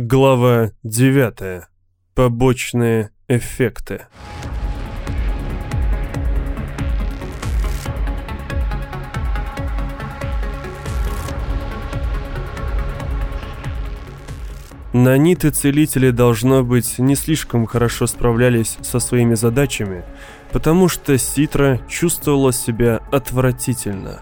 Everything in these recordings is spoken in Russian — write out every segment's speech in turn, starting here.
Глава 9. Побочные эффекты. Наниты-целители, должно быть, не слишком хорошо справлялись со своими задачами, потому что Ситра чувствовала себя отвратительно.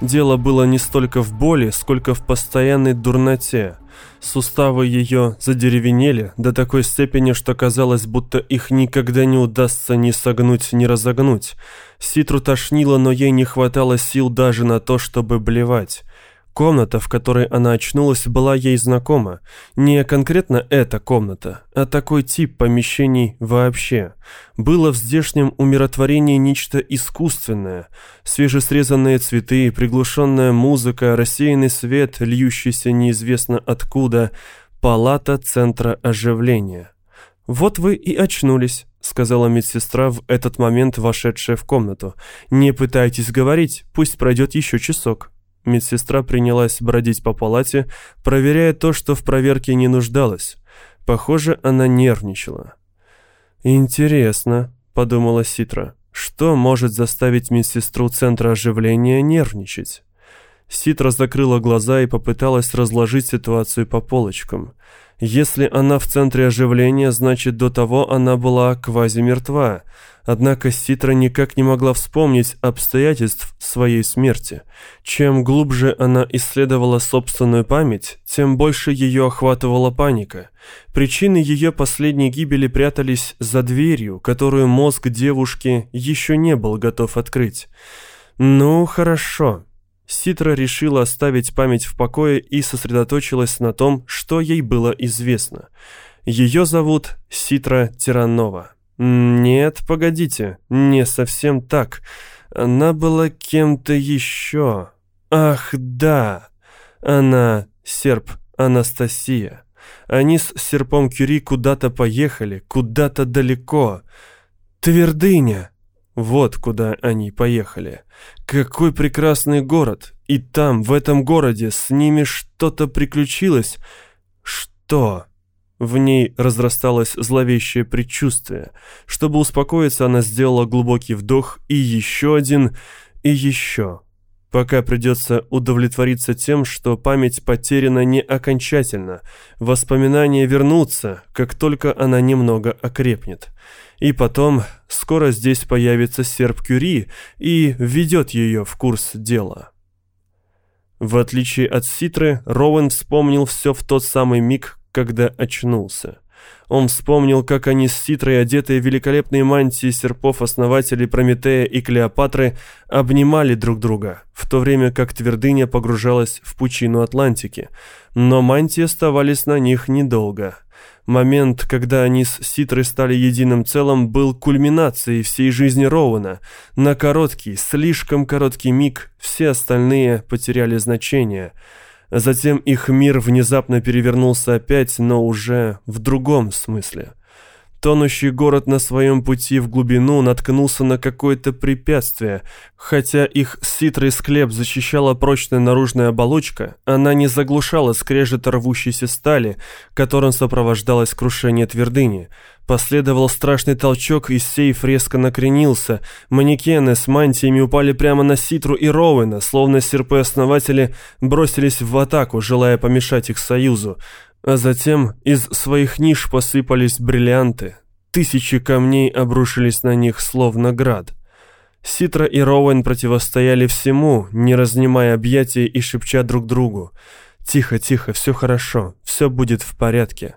Дело было не столько в боли, сколько в постоянной дурноте. Суставы ее задеревенели до такой степени, что казалось, будто их никогда не удастся ни согнуть, ни разогнуть. Ситру тошнило, но ей не хватало сил даже на то, чтобы блевать. Комната, в которой она очнулась, была ей знакома. Не конкретно эта комната, а такой тип помещений вообще. Было в здешнем умиротворении нечто искусственное. Свежесрезанные цветы, приглушенная музыка, рассеянный свет, льющийся неизвестно откуда. Палата центра оживления. «Вот вы и очнулись», — сказала медсестра в этот момент, вошедшая в комнату. «Не пытайтесь говорить, пусть пройдет еще часок». Медсестра принялась бродить по палате, проверяя то, что в проверке не нуждалось. Похоже, она нервничала. «Интересно», — подумала Ситра, — «что может заставить медсестру Центра оживления нервничать?» Ситра закрыла глаза и попыталась разложить ситуацию по полочкам. Если она в центре оживления, значит, до того она была квази-мертва. Однако Ситра никак не могла вспомнить обстоятельств своей смерти. Чем глубже она исследовала собственную память, тем больше ее охватывала паника. Причины ее последней гибели прятались за дверью, которую мозг девушки еще не был готов открыть. «Ну, хорошо», Ситра решила оставить память в покое и сосредоточилась на том, что ей было известно. Ее зовут Ситра Тиранова. Нет, погодите, не совсем так. Она была кем-то еще. Ах, да. Она серп Анастасия. Они с серпом Кюри куда-то поехали, куда-то далеко. Твердыня. Вот куда они поехали. Какой прекрасный город. И там, в этом городе, с ними что-то приключилось. Что? В ней разрасталось зловещее предчувствие. Чтобы успокоиться, она сделала глубокий вдох и еще один, и еще. Пока придется удовлетвориться тем, что память потеряна не окончательно. Воспоминания вернутся, как только она немного окрепнет. И потом, скоро здесь появится серп Кюри и введет ее в курс дела. В отличие от Ситры, Роуэн вспомнил все в тот самый миг, когда очнулся. Он вспомнил, как они с Ситрой, одетые в великолепные мантии серпов-основателей Прометея и Клеопатры, обнимали друг друга, в то время как твердыня погружалась в пучину Атлантики. Но мантии оставались на них недолго. Момент, когда они с Ситрой стали единым целым, был кульминацией всей жизни Роуэна. На короткий, слишком короткий миг все остальные потеряли значение – Затем их мир внезапно перевернулся опять, но уже в другом смысле. Тонущий город на своем пути в глубину наткнулся на какое-то препятствие. Хотя их ситрый склеп защищала прочная наружная оболочка, она не заглушала скрежет рвущейся стали, которым сопровождалось крушение твердыни. Последовал страшный толчок, и сейф резко накренился. Манекены с мантиями упали прямо на Ситру и Роуэна, словно серпы-основатели бросились в атаку, желая помешать их союзу. А затем из своих ниш посыпались бриллианты. Тысячи камней обрушились на них, словно град. Ситра и Роуэн противостояли всему, не разнимая объятия и шепча друг другу. «Тихо, тихо, все хорошо, все будет в порядке».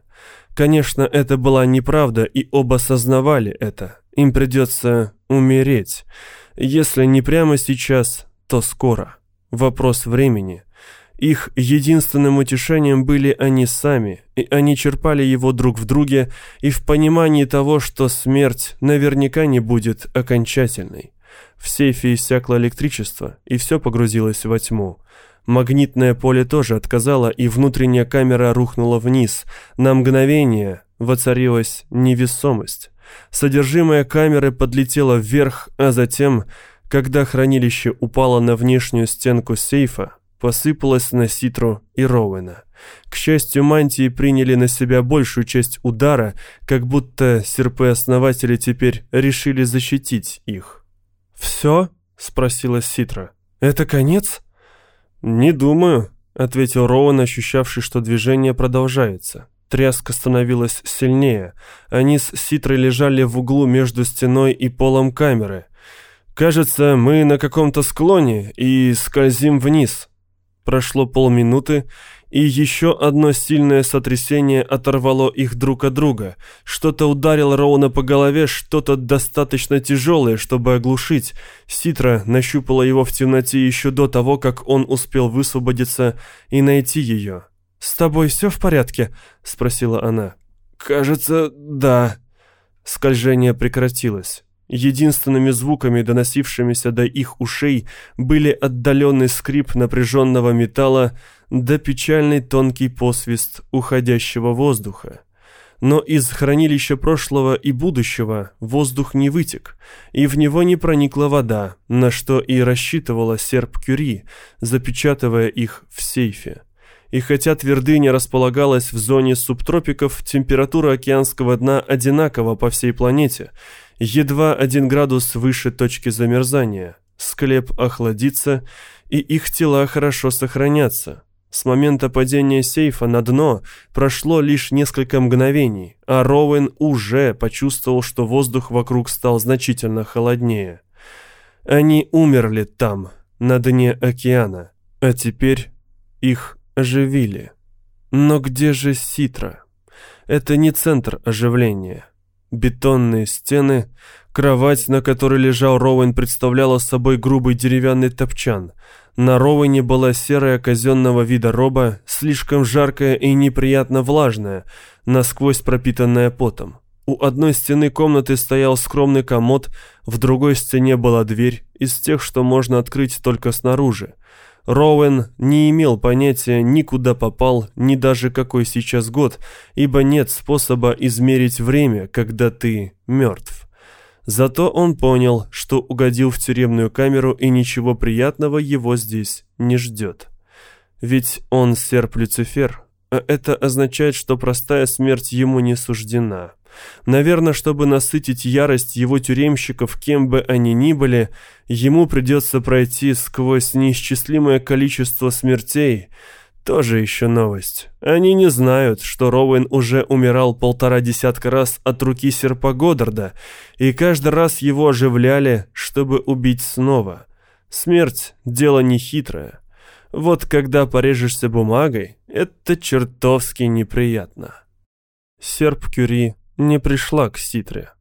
Конечно, это была неправда, и оба сознавали это. Им придется умереть. Если не прямо сейчас, то скоро. Вопрос времени. Их единственным утешением были они сами, и они черпали его друг в друге и в понимании того, что смерть наверняка не будет окончательной. В сейфе иссякло электричество, и все погрузилось во тьму. Магнитное поле тоже отказало, и внутренняя камера рухнула вниз. На мгновение воцарилась невесомость. Содержимое камеры подлетело вверх, а затем, когда хранилище упало на внешнюю стенку сейфа, посыпалась на Ситру и Роуэна. К счастью, мантии приняли на себя большую часть удара, как будто серпы-основатели теперь решили защитить их. «Все?» — спросила Ситра. «Это конец?» «Не думаю», — ответил Роуэн, ощущавший, что движение продолжается. Тряска становилась сильнее. Они с Ситрой лежали в углу между стеной и полом камеры. «Кажется, мы на каком-то склоне и скользим вниз». Прошло полминуты, и еще одно сильное сотрясение оторвало их друг от друга. Что-то ударило Роуна по голове, что-то достаточно тяжелое, чтобы оглушить. Ситра нащупала его в темноте еще до того, как он успел высвободиться и найти ее. «С тобой все в порядке?» — спросила она. «Кажется, да». Скольжение прекратилось. Единственными звуками, доносившимися до их ушей, были отдаленный скрип напряженного металла да печальный тонкий посвист уходящего воздуха. Но из хранилища прошлого и будущего воздух не вытек, и в него не проникла вода, на что и рассчитывала серп Кюри, запечатывая их в сейфе. И хотя твердыня располагалась в зоне субтропиков, температура океанского дна одинакова по всей планете – едва один градус выше точки замерзания. Склеп охладится, и их тела хорошо сохранятся. С момента падения сейфа на дно прошло лишь несколько мгновений, а Роуэн уже почувствовал, что воздух вокруг стал значительно холоднее. Они умерли там, на дне океана, а теперь их оживили. Но где же Ситра? Это не центр оживления. Бетонные стены, кровать, на которой лежал Роуэн, представляла собой грубый деревянный топчан. На Роуэне была серая казенного вида роба, слишком жаркая и неприятно влажная, насквозь пропитанная потом. У одной стены комнаты стоял скромный комод, в другой стене была дверь, из тех, что можно открыть только снаружи. Роуэн не имел понятия ни куда попал, ни даже какой сейчас год, ибо нет способа измерить время, когда ты мертв. Зато он понял, что угодил в тюремную камеру и ничего приятного его здесь не ждет. Ведь он серп Люцифер, а это означает, что простая смерть ему не суждена. Наверное, чтобы насытить ярость его тюремщиков, кем бы они ни были, ему придется пройти сквозь неисчислимое количество смертей. Тоже еще новость. Они не знают, что Роуэн уже умирал полтора десятка раз от руки серпа Годдарда, и каждый раз его оживляли, чтобы убить снова. Смерть – дело нехитрое. Вот когда порежешься бумагой, это чертовски неприятно. Серп Кюри не пришла к Ситре.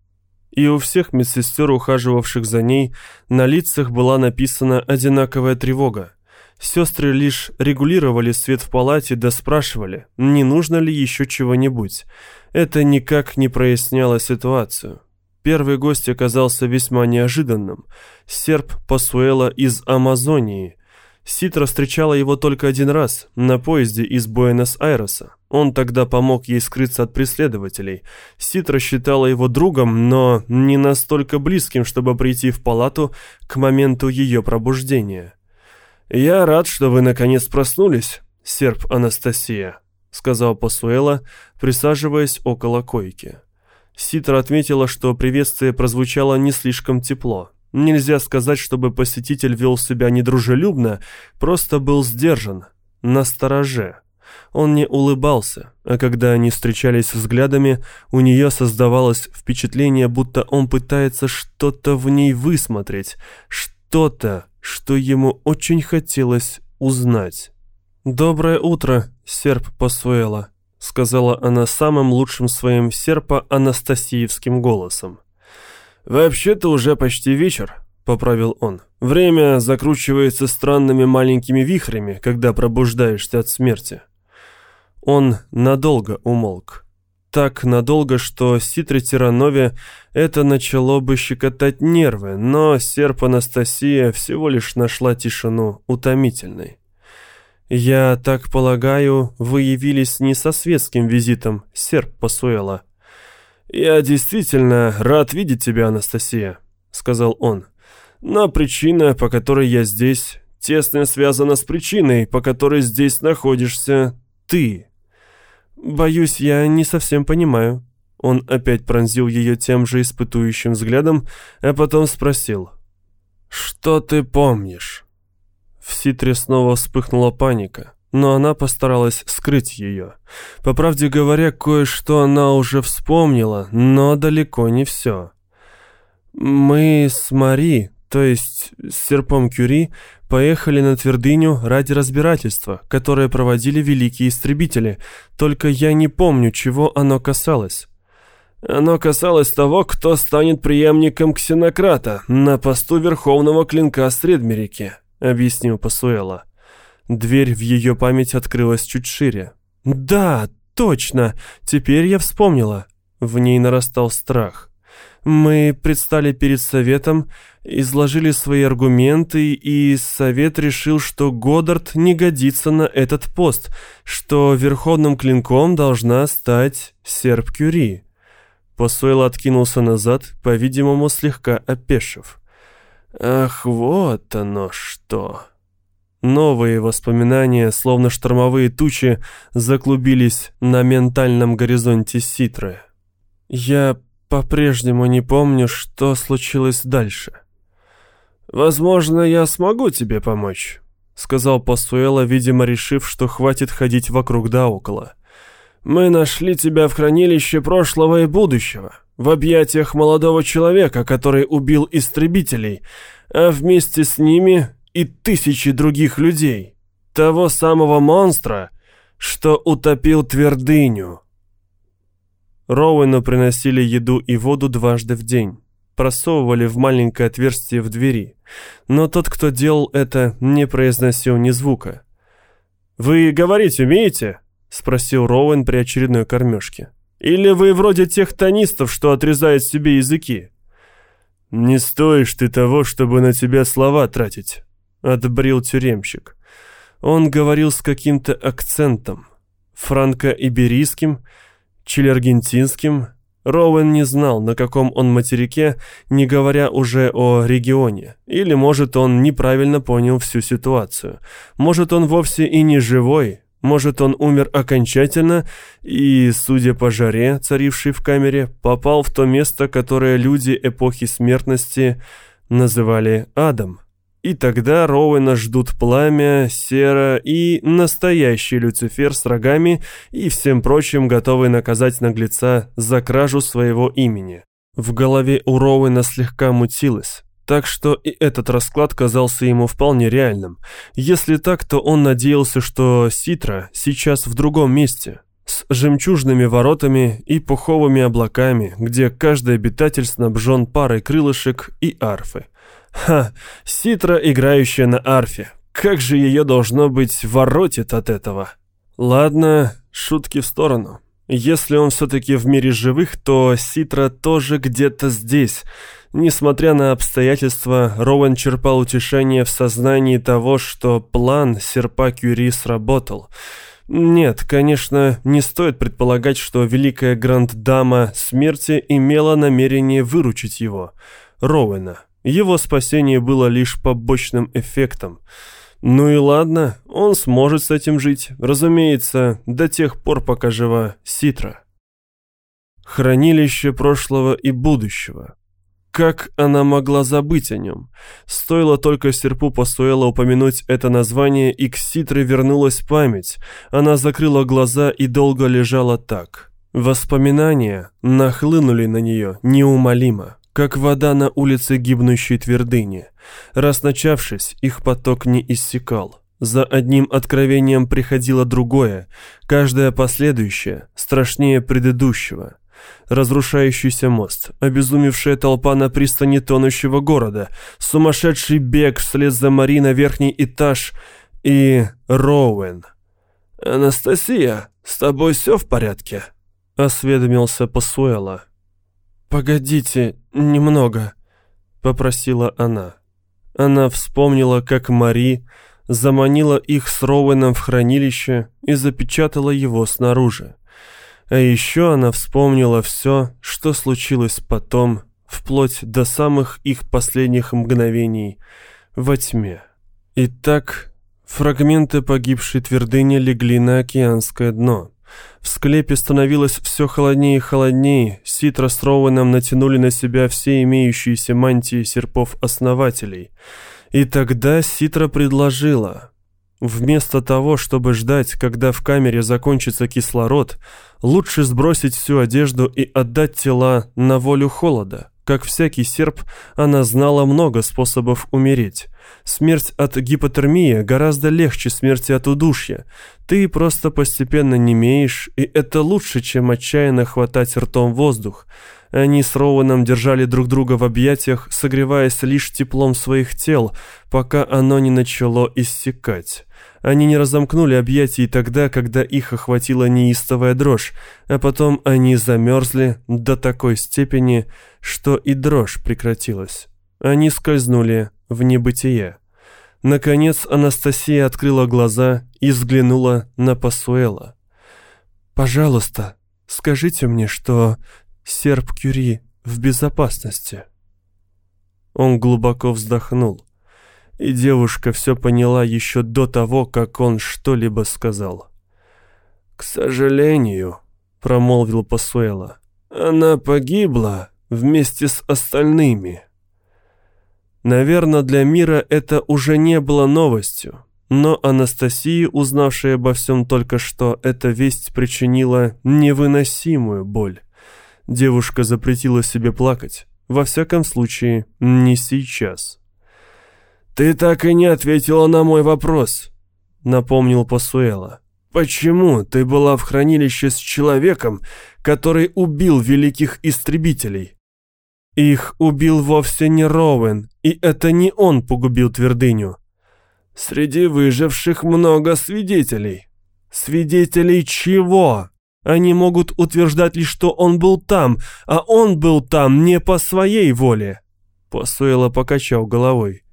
И у всех медсестер, ухаживавших за ней, на лицах была написана одинаковая тревога. Сестры лишь регулировали свет в палате да спрашивали, не нужно ли еще чего-нибудь. Это никак не проясняло ситуацию. Первый гость оказался весьма неожиданным. Серб Пасуэла из Амазонии. Ситра встречала его только один раз, на поезде из Буэнос-Айреса. Он тогда помог ей скрыться от преследователей. Ситра считала его другом, но не настолько близким, чтобы прийти в палату к моменту ее пробуждения. «Я рад, что вы наконец проснулись, серп Анастасия», — сказал Пасуэла, присаживаясь около койки. Ситра отметила, что приветствие прозвучало не слишком тепло. Нельзя сказать, чтобы посетитель вел себя недружелюбно, просто был сдержан, настороже. Он не улыбался, а когда они встречались взглядами, у нее создавалось впечатление, будто он пытается что-то в ней высмотреть, что-то, что ему очень хотелось узнать. «Доброе утро, серп Пасуэла», — сказала она самым лучшим своим серпо-анастасиевским голосом. «Вообще-то уже почти вечер», — поправил он. «Время закручивается странными маленькими вихрями, когда пробуждаешься от смерти». Он надолго умолк. Так надолго, что Ситре Тиранове это начало бы щекотать нервы, но серп Анастасия всего лишь нашла тишину утомительной. «Я так полагаю, вы явились не со светским визитом, серп Пасуэла?» «Я действительно рад видеть тебя, Анастасия», — сказал он. «Но причина, по которой я здесь, тесно связана с причиной, по которой здесь находишься ты. Боюсь, я не совсем понимаю. Он опять пронзил ее тем же испытующим взглядом, а потом спросил. «Что ты помнишь?» В Ситре снова вспыхнула паника, но она постаралась скрыть ее. По правде говоря, кое-что она уже вспомнила, но далеко не все. «Мы с Мари, то есть с Серпом Кюри, поехали на твердыню ради разбирательства, которое проводили великие истребители, только я не помню, чего оно касалось». Оно касалось того, кто станет преемником ксенократа на посту Верховного Клинка Средмерики, объяснил Пасуэла. Дверь в ее память открылась чуть шире. «Да, точно! Теперь я вспомнила!» В ней нарастал страх. Мы предстали перед советом, изложили свои аргументы, и совет решил, что Годдард не годится на этот пост, что верховным клинком должна стать серп Кюри. Посойл откинулся назад, по-видимому, слегка опешив. «Ах, вот оно что!» Новые воспоминания, словно штормовые тучи, заклубились на ментальном горизонте Ситры. «Я по-прежнему не помню, что случилось дальше». «Возможно, я смогу тебе помочь», — сказал Пасуэла, видимо, решив, что хватит ходить вокруг да около. Мы нашли тебя в хранилище прошлого и будущего, в объятиях молодого человека, который убил истребителей, а вместе с ними и тысячи других людей. Того самого монстра, что утопил твердыню. Роуэну приносили еду и воду дважды в день. Просовывали в маленькое отверстие в двери. Но тот, кто делал это, не произносил ни звука. «Вы говорить умеете?» — спросил Роуэн при очередной кормежке. «Или вы вроде тех тонистов, что отрезают себе языки?» «Не стоишь ты того, чтобы на тебя слова тратить», — отбрил тюремщик. Он говорил с каким-то акцентом, франко-иберийским, чили-аргентинским, Роуэн не знал, на каком он материке, не говоря уже о регионе. Или, может, он неправильно понял всю ситуацию. Может, он вовсе и не живой, может, он умер окончательно и, судя по жаре, царившей в камере, попал в то место, которое люди эпохи смертности называли адом. И тогда Роуэна ждут пламя, сера и настоящий Люцифер с рогами и всем прочим, готовый наказать наглеца за кражу своего имени. В голове у Роуэна слегка мутилось. Так что и этот расклад казался ему вполне реальным. Если так, то он надеялся, что Ситра сейчас в другом месте, с жемчужными воротами и пуховыми облаками, где каждый обитатель снабжен парой крылышек и арфы. Ха, Ситра, играющая на арфе. Как же ее должно быть воротит от этого? Ладно, шутки в сторону. Если он все-таки в мире живых, то Ситра тоже где-то здесь – Несмотря на обстоятельства, Роуэн черпал утешение в сознании того, что план серпа Кюри сработал. Нет, конечно, не стоит предполагать, что великая гранд-дама смерти имела намерение выручить его, Роуэна. Его спасение было лишь побочным эффектом. Ну и ладно, он сможет с этим жить, разумеется, до тех пор, пока жива Ситра. Хранилище прошлого и будущего. Как она могла забыть о нем? Стоило только серпу Пасуэла упомянуть это название, и к Ситре вернулась память. Она закрыла глаза и долго лежала так. Воспоминания нахлынули на нее неумолимо, как вода на улице гибнущей твердыни. Раз начавшись, их поток не иссякал. За одним откровением приходило другое, каждое последующее страшнее предыдущего разрушающийся мост, обезумевшая толпа на пристани тонущего города, сумасшедший бег вслед за Мари на верхний этаж и Роуэн. «Анастасия, с тобой все в порядке?» — осведомился Пасуэла. «Погодите немного», — попросила она. Она вспомнила, как Мари заманила их с Роуэном в хранилище и запечатала его снаружи. А еще она вспомнила все, что случилось потом, вплоть до самых их последних мгновений во тьме. Итак, фрагменты погибшей твердыни легли на океанское дно. В склепе становилось все холоднее и холоднее, Ситра с Роуэном натянули на себя все имеющиеся мантии серпов-основателей. И тогда Ситра предложила... Вместо того, чтобы ждать, когда в камере закончится кислород, лучше сбросить всю одежду и отдать тела на волю холода. Как всякий серп, она знала много способов умереть. Смерть от гипотермии гораздо легче смерти от удушья. Ты просто постепенно немеешь, и это лучше, чем отчаянно хватать ртом воздух. Они с Роуэном держали друг друга в объятиях, согреваясь лишь теплом своих тел, пока оно не начало иссякать. Они не разомкнули объятий тогда, когда их охватила неистовая дрожь, а потом они замерзли до такой степени, что и дрожь прекратилась. Они скользнули в небытие. Наконец Анастасия открыла глаза и взглянула на Пасуэла. «Пожалуйста, скажите мне, что серп Кюри в безопасности». Он глубоко вздохнул и девушка все поняла еще до того, как он что-либо сказал. «К сожалению», — промолвил Пасуэла, — «она погибла вместе с остальными». Наверное, для мира это уже не было новостью, но Анастасии, узнавшей обо всем только что, эта весть причинила невыносимую боль. Девушка запретила себе плакать, во всяком случае, не сейчас. «Ты так и не ответила на мой вопрос», — напомнил Пасуэла. «Почему ты была в хранилище с человеком, который убил великих истребителей?» «Их убил вовсе не Роуэн, и это не он погубил твердыню». «Среди выживших много свидетелей». «Свидетелей чего?» Они могут утверждать лишь, что он был там, а он был там не по своей воле. Посуэло покачал головой.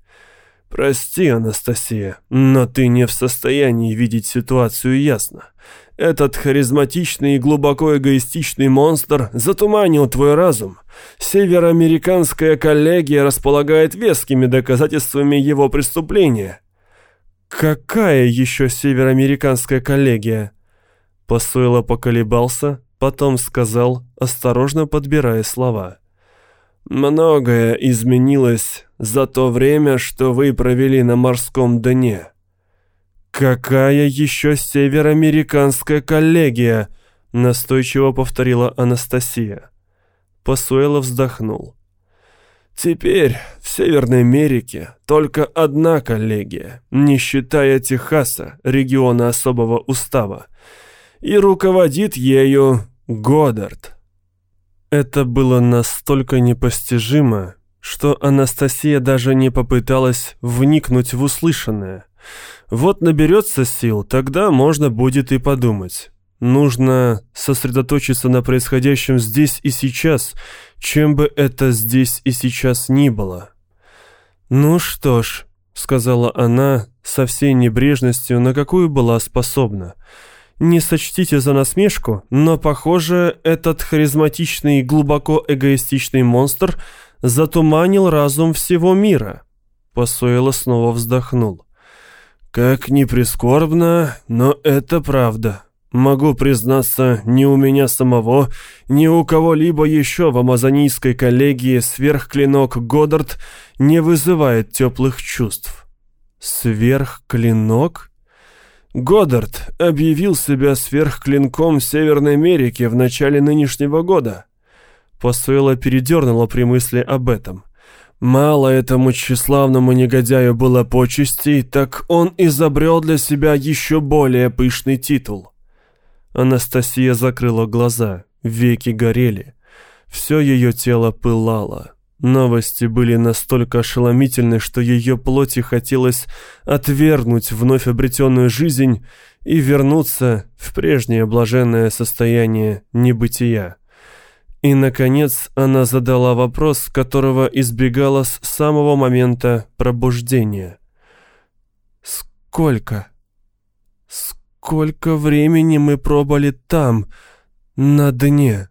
«Прости, Анастасия, но ты не в состоянии видеть ситуацию ясно. Этот харизматичный и глубоко эгоистичный монстр затуманил твой разум. Североамериканская коллегия располагает вескими доказательствами его преступления». «Какая еще североамериканская коллегия?» Посуэло поколебался, потом сказал, осторожно подбирая слова. Многое изменилось за то время, что вы провели на морском дне. Какая еще североамериканская коллегия? Настойчиво повторила Анастасия. Посуэло вздохнул. Теперь в Северной Америке только одна коллегия, не считая Техаса, региона особого устава. И руководит ею Годдард. Это было настолько непостижимо, что Анастасия даже не попыталась вникнуть в услышанное. Вот наберется сил, тогда можно будет и подумать. Нужно сосредоточиться на происходящем здесь и сейчас, чем бы это здесь и сейчас ни было. «Ну что ж», — сказала она со всей небрежностью, на какую была способна, — не сочтите за насмешку, но, похоже, этот харизматичный и глубоко эгоистичный монстр затуманил разум всего мира. Посуэло снова вздохнул. «Как ни прискорбно, но это правда. Могу признаться, ни у меня самого, ни у кого-либо еще в амазонийской коллегии сверхклинок Годдард не вызывает теплых чувств». «Сверхклинок?» Годдард объявил себя сверхклинком Северной Америки в начале нынешнего года. Посуэлла передернула при мысли об этом. Мало этому тщеславному негодяю было почестей, так он изобрел для себя еще более пышный титул. Анастасия закрыла глаза, веки горели. Все ее тело пылало. Новости были настолько ошеломительны, что ее плоти хотелось отвергнуть вновь обретенную жизнь и вернуться в прежнее блаженное состояние небытия. И, наконец, она задала вопрос, которого избегала с самого момента пробуждения. «Сколько? Сколько времени мы пробыли там, на дне?»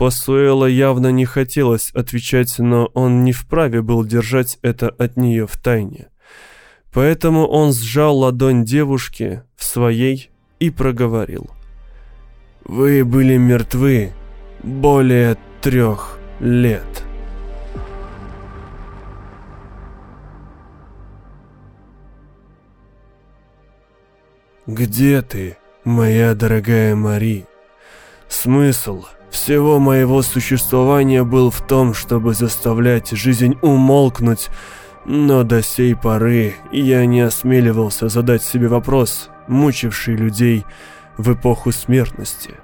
Посуэла явно не хотелось отвечать, но он не вправе был держать это от нее в тайне. Поэтому он сжал ладонь девушки в своей и проговорил. «Вы были мертвы более трех лет». «Где ты, моя дорогая Мари? Смысл всего моего существования был в том, чтобы заставлять жизнь умолкнуть, но до сей поры я не осмеливался задать себе вопрос, мучивший людей в эпоху смертности.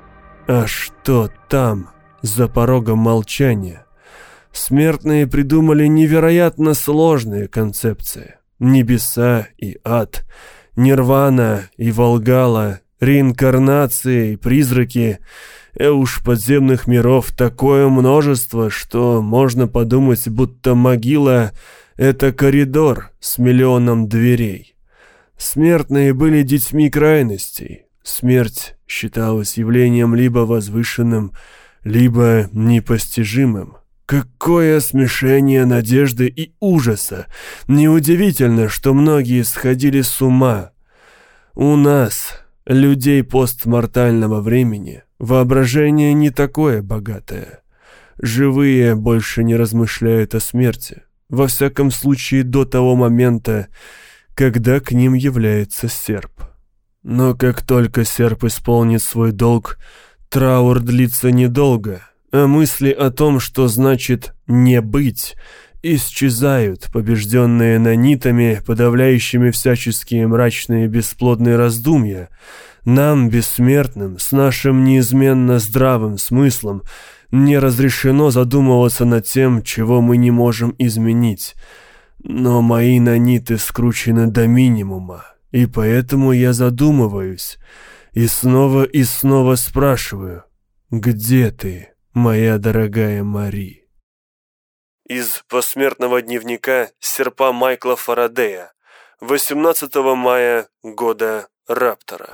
А что там, за порогом молчания? Смертные придумали невероятно сложные концепции. Небеса и ад, нирвана и волгала, реинкарнации и призраки — Э уж подземных миров такое множество, что можно подумать, будто могила — это коридор с миллионом дверей. Смертные были детьми крайностей. Смерть считалась явлением либо возвышенным, либо непостижимым. Какое смешение надежды и ужаса! Неудивительно, что многие сходили с ума. У нас, людей постмортального времени, Воображение не такое богатое. Живые больше не размышляют о смерти. Во всяком случае, до того момента, когда к ним является серп. Но как только серп исполнит свой долг, траур длится недолго, а мысли о том, что значит «не быть», исчезают, побежденные нанитами, подавляющими всяческие мрачные бесплодные раздумья, нам, бессмертным, с нашим неизменно здравым смыслом, не разрешено задумываться над тем, чего мы не можем изменить. Но мои наниты скручены до минимума, и поэтому я задумываюсь и снова и снова спрашиваю, где ты, моя дорогая Мари? Из посмертного дневника серпа Майкла Фарадея 18 мая года Раптора.